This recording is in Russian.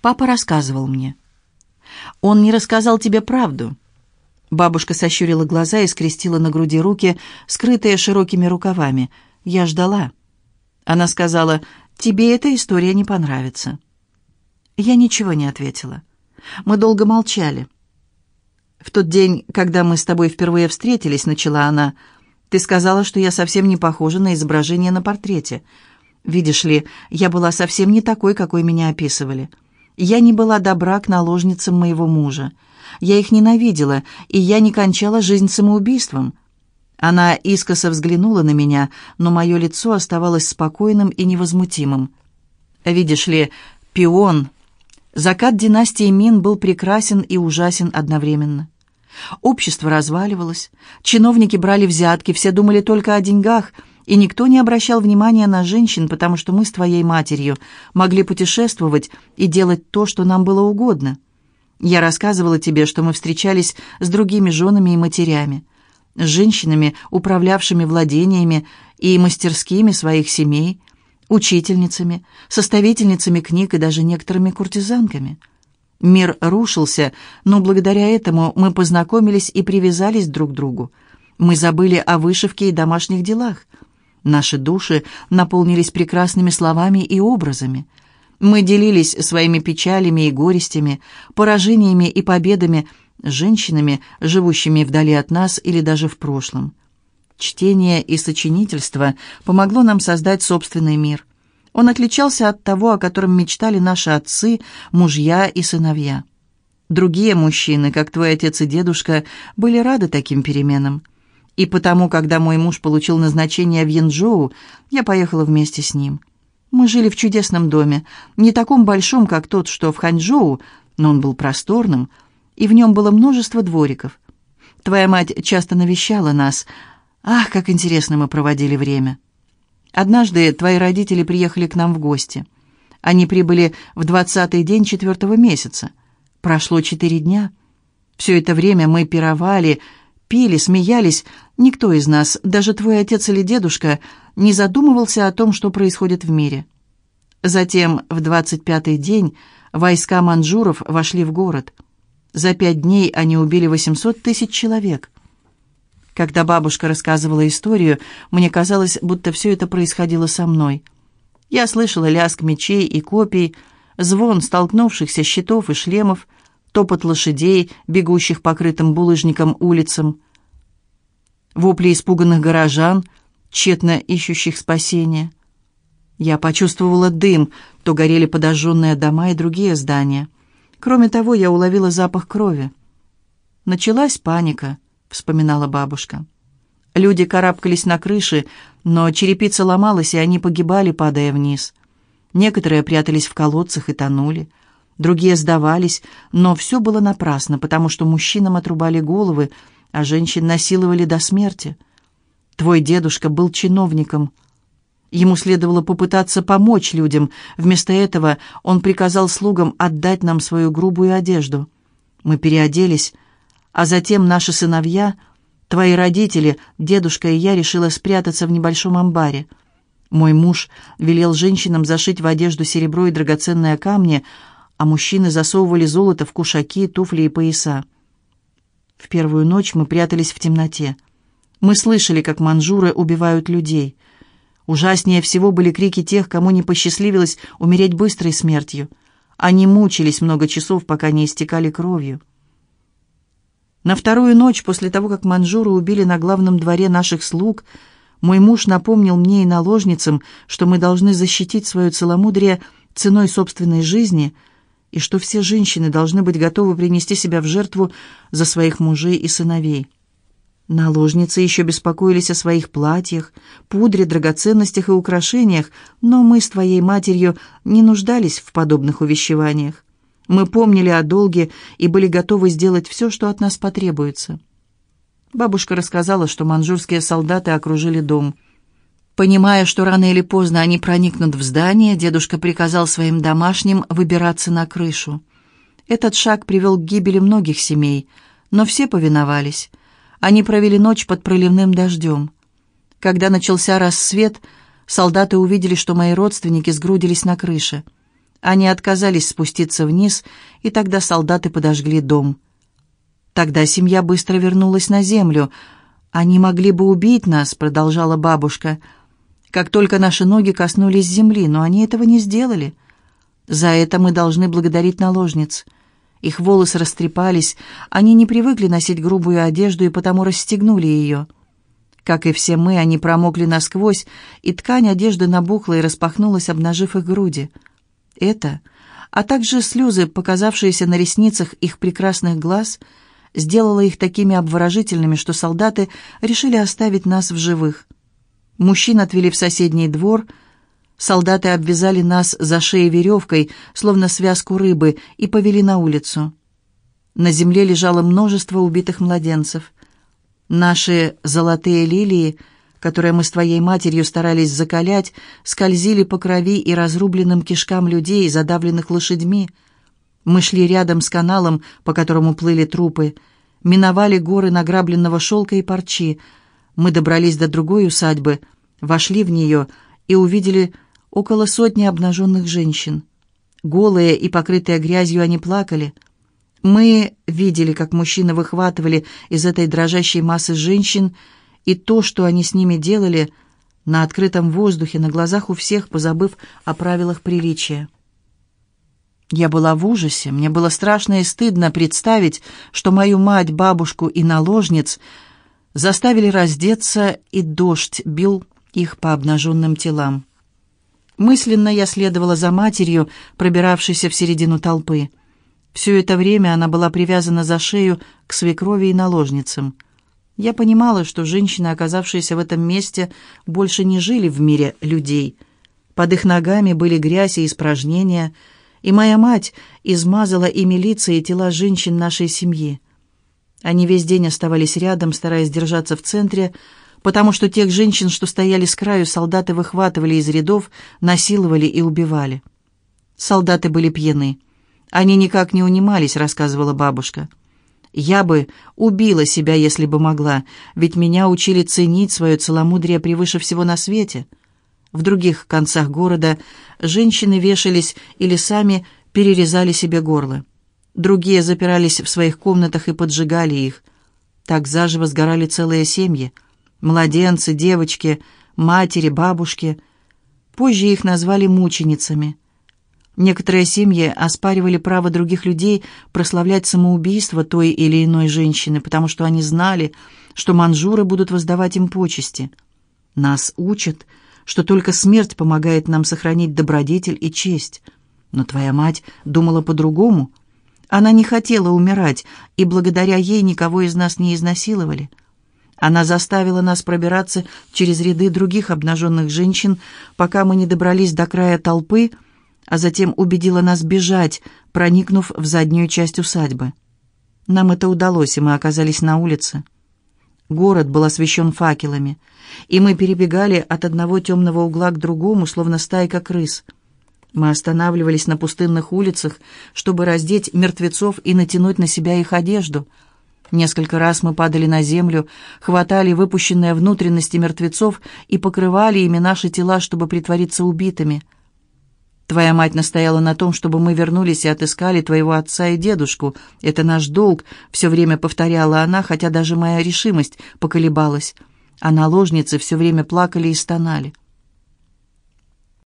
Папа рассказывал мне. Он не рассказал тебе правду. Бабушка сощурила глаза и скрестила на груди руки, скрытые широкими рукавами. Я ждала. Она сказала, «Тебе эта история не понравится». Я ничего не ответила. Мы долго молчали. «В тот день, когда мы с тобой впервые встретились, — начала она, — ты сказала, что я совсем не похожа на изображение на портрете. Видишь ли, я была совсем не такой, какой меня описывали. Я не была добра к наложницам моего мужа. Я их ненавидела, и я не кончала жизнь самоубийством». Она искоса взглянула на меня, но мое лицо оставалось спокойным и невозмутимым. «Видишь ли, пион...» Закат династии Мин был прекрасен и ужасен одновременно. Общество разваливалось, чиновники брали взятки, все думали только о деньгах, и никто не обращал внимания на женщин, потому что мы с твоей матерью могли путешествовать и делать то, что нам было угодно. Я рассказывала тебе, что мы встречались с другими женами и матерями, с женщинами, управлявшими владениями и мастерскими своих семей, учительницами, составительницами книг и даже некоторыми куртизанками. Мир рушился, но благодаря этому мы познакомились и привязались друг к другу. Мы забыли о вышивке и домашних делах. Наши души наполнились прекрасными словами и образами. Мы делились своими печалями и горестями, поражениями и победами с женщинами, живущими вдали от нас или даже в прошлом. Чтение и сочинительство помогло нам создать собственный мир. Он отличался от того, о котором мечтали наши отцы, мужья и сыновья. Другие мужчины, как твой отец и дедушка, были рады таким переменам. И потому, когда мой муж получил назначение в Янчжоу, я поехала вместе с ним. Мы жили в чудесном доме, не таком большом, как тот, что в Ханчжоу, но он был просторным, и в нем было множество двориков. Твоя мать часто навещала нас – Ах, как интересно мы проводили время. Однажды твои родители приехали к нам в гости. Они прибыли в двадцатый день четвертого месяца. Прошло четыре дня. Все это время мы пировали, пили, смеялись. Никто из нас, даже твой отец или дедушка, не задумывался о том, что происходит в мире. Затем, в двадцать пятый день, войска манжуров вошли в город. За пять дней они убили восемьсот тысяч человек. Когда бабушка рассказывала историю, мне казалось, будто все это происходило со мной. Я слышала лязг мечей и копий, звон столкнувшихся щитов и шлемов, топот лошадей, бегущих покрытым булыжником улицам, вопли испуганных горожан, тщетно ищущих спасения. Я почувствовала дым, то горели подожженные дома и другие здания. Кроме того, я уловила запах крови. Началась паника —— вспоминала бабушка. Люди карабкались на крыши, но черепица ломалась, и они погибали, падая вниз. Некоторые прятались в колодцах и тонули. Другие сдавались, но все было напрасно, потому что мужчинам отрубали головы, а женщин насиловали до смерти. Твой дедушка был чиновником. Ему следовало попытаться помочь людям. Вместо этого он приказал слугам отдать нам свою грубую одежду. Мы переоделись, а затем наши сыновья, твои родители, дедушка и я решила спрятаться в небольшом амбаре. Мой муж велел женщинам зашить в одежду серебро и драгоценные камни, а мужчины засовывали золото в кушаки, туфли и пояса. В первую ночь мы прятались в темноте. Мы слышали, как манжуры убивают людей. Ужаснее всего были крики тех, кому не посчастливилось умереть быстрой смертью. Они мучились много часов, пока не истекали кровью. На вторую ночь после того, как манжуру убили на главном дворе наших слуг, мой муж напомнил мне и наложницам, что мы должны защитить свое целомудрие ценой собственной жизни и что все женщины должны быть готовы принести себя в жертву за своих мужей и сыновей. Наложницы еще беспокоились о своих платьях, пудре, драгоценностях и украшениях, но мы с твоей матерью не нуждались в подобных увещеваниях. Мы помнили о долге и были готовы сделать все, что от нас потребуется. Бабушка рассказала, что манжурские солдаты окружили дом. Понимая, что рано или поздно они проникнут в здание, дедушка приказал своим домашним выбираться на крышу. Этот шаг привел к гибели многих семей, но все повиновались. Они провели ночь под проливным дождем. Когда начался рассвет, солдаты увидели, что мои родственники сгрудились на крыше – Они отказались спуститься вниз, и тогда солдаты подожгли дом. Тогда семья быстро вернулась на землю. «Они могли бы убить нас», — продолжала бабушка, «как только наши ноги коснулись земли, но они этого не сделали. За это мы должны благодарить наложниц». Их волосы растрепались, они не привыкли носить грубую одежду и потому расстегнули ее. Как и все мы, они промокли насквозь, и ткань одежды набухла и распахнулась, обнажив их груди. Это, а также слезы, показавшиеся на ресницах их прекрасных глаз, сделало их такими обворожительными, что солдаты решили оставить нас в живых. Мужчин отвели в соседний двор, солдаты обвязали нас за шеей веревкой, словно связку рыбы, и повели на улицу. На земле лежало множество убитых младенцев. Наши золотые лилии — которые мы с твоей матерью старались закалять, скользили по крови и разрубленным кишкам людей, задавленных лошадьми. Мы шли рядом с каналом, по которому плыли трупы, миновали горы награбленного шелка и парчи. Мы добрались до другой усадьбы, вошли в нее и увидели около сотни обнаженных женщин. Голые и покрытые грязью они плакали. Мы видели, как мужчины выхватывали из этой дрожащей массы женщин и то, что они с ними делали на открытом воздухе, на глазах у всех, позабыв о правилах приличия. Я была в ужасе, мне было страшно и стыдно представить, что мою мать, бабушку и наложниц заставили раздеться, и дождь бил их по обнаженным телам. Мысленно я следовала за матерью, пробиравшейся в середину толпы. Все это время она была привязана за шею к свекрови и наложницам. Я понимала, что женщины, оказавшиеся в этом месте, больше не жили в мире людей. Под их ногами были грязь и испражнения, и моя мать измазала и милиция, и тела женщин нашей семьи. Они весь день оставались рядом, стараясь держаться в центре, потому что тех женщин, что стояли с краю, солдаты выхватывали из рядов, насиловали и убивали. Солдаты были пьяны. Они никак не унимались, рассказывала бабушка. Я бы убила себя, если бы могла, ведь меня учили ценить свое целомудрие превыше всего на свете. В других концах города женщины вешались или сами перерезали себе горло. Другие запирались в своих комнатах и поджигали их. Так заживо сгорали целые семьи. Младенцы, девочки, матери, бабушки. Позже их назвали мученицами – Некоторые семьи оспаривали право других людей прославлять самоубийство той или иной женщины, потому что они знали, что манжуры будут воздавать им почести. Нас учат, что только смерть помогает нам сохранить добродетель и честь. Но твоя мать думала по-другому. Она не хотела умирать, и благодаря ей никого из нас не изнасиловали. Она заставила нас пробираться через ряды других обнаженных женщин, пока мы не добрались до края толпы — а затем убедила нас бежать, проникнув в заднюю часть усадьбы. Нам это удалось, и мы оказались на улице. Город был освещен факелами, и мы перебегали от одного темного угла к другому, словно стайка крыс. Мы останавливались на пустынных улицах, чтобы раздеть мертвецов и натянуть на себя их одежду. Несколько раз мы падали на землю, хватали выпущенные внутренности мертвецов и покрывали ими наши тела, чтобы притвориться убитыми — Твоя мать настояла на том, чтобы мы вернулись и отыскали твоего отца и дедушку. Это наш долг», — все время повторяла она, хотя даже моя решимость поколебалась. А наложницы все время плакали и стонали.